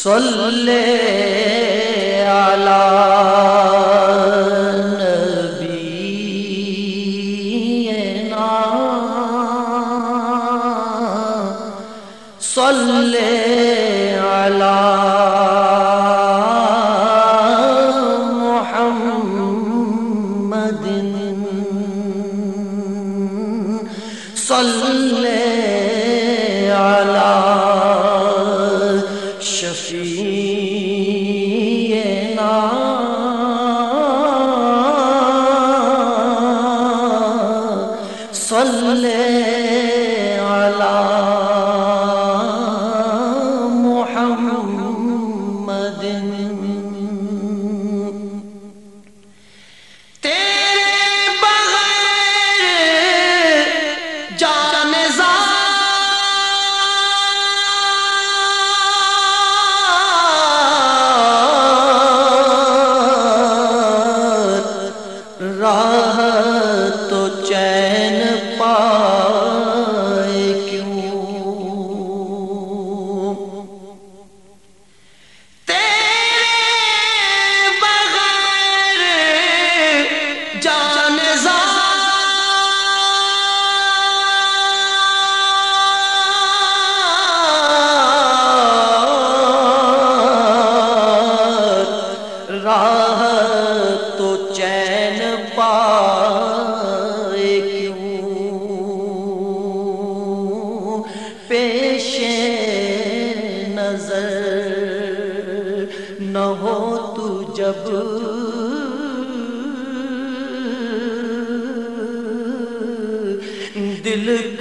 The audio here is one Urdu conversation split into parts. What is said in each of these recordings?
صلی علی نبینا صلی علی محمد صلی جب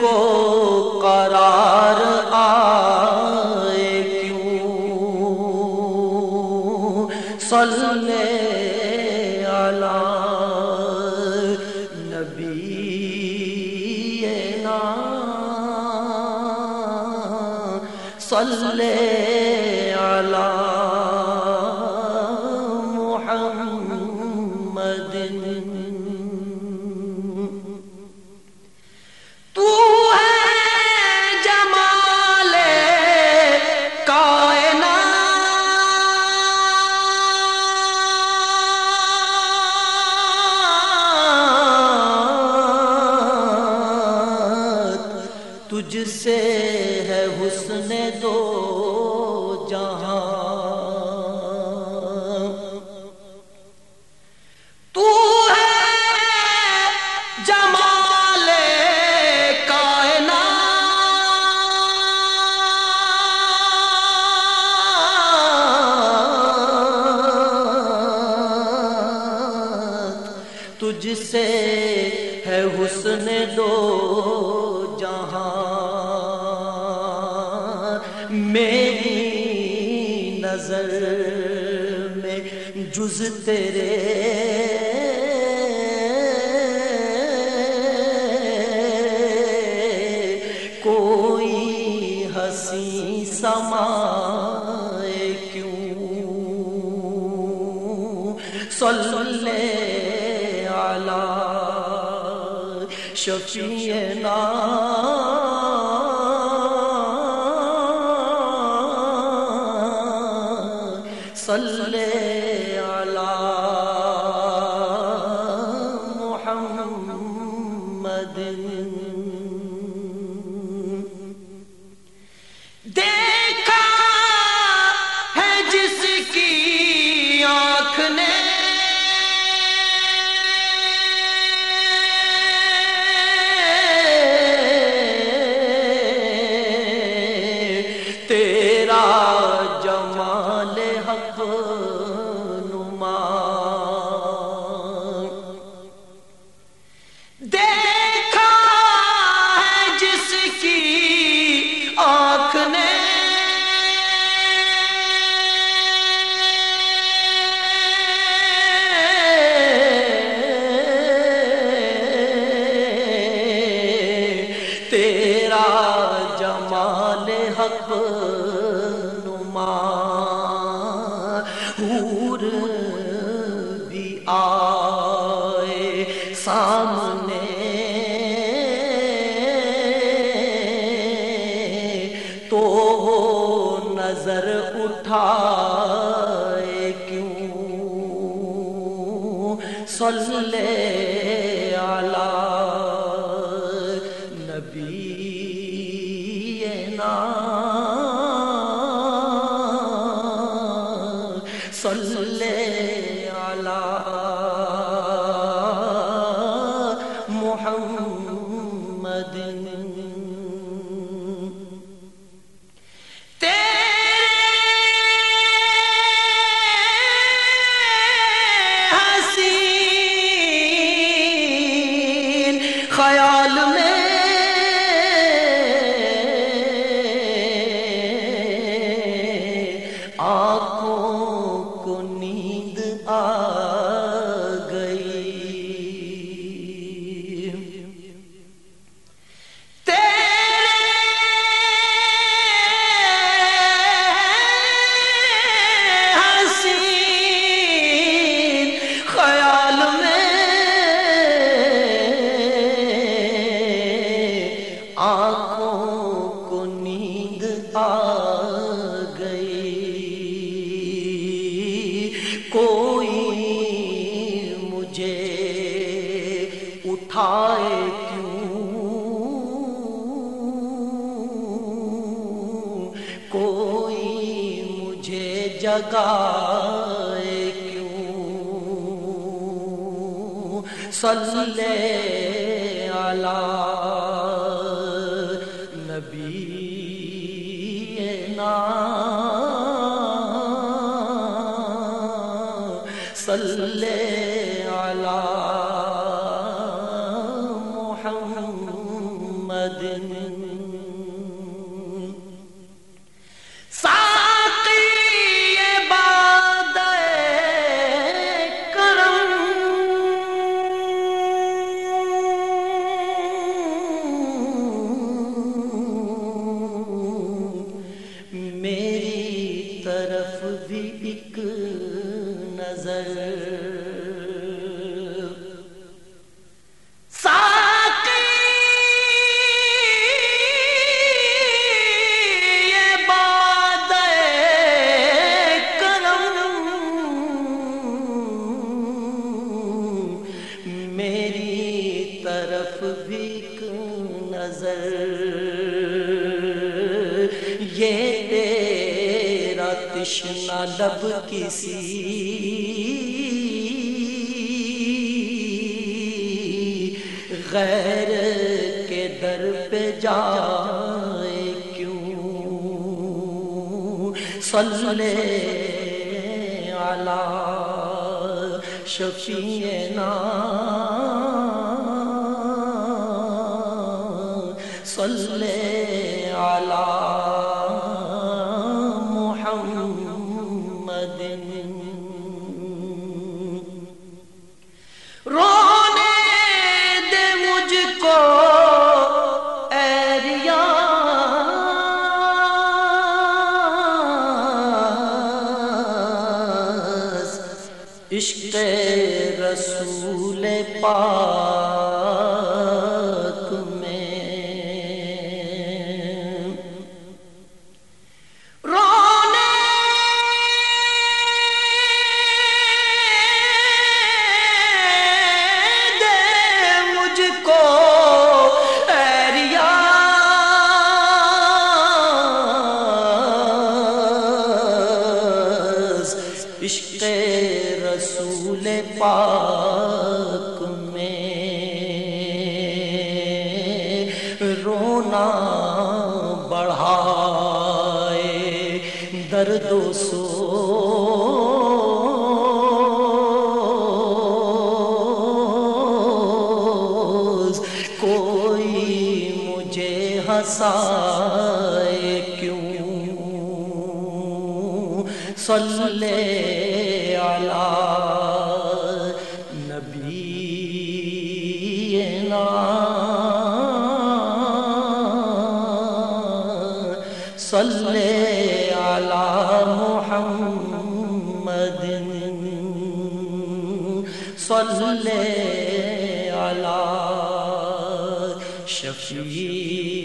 دل قرار سے میری نظر میں جز تیرے کوئی ہنسی سما کیوں؟ صلی علی شفیعنا صلی دن آئے سامنے۔ تو نظر اٹھا کوئی مجھے جگائے کیوں؟ صلی علی نبی نا صلی یہ تیرا تشنا لب کسی غیر کے در پہ جائے کیوں؟ صلی علی شفیعنا صلی رو پاک میں رونا بڑھائے درد و سوز۔ کوئی مجھے ہنسائے کیوں؟ صلی صلی علی محمد صلی علی شفیعنا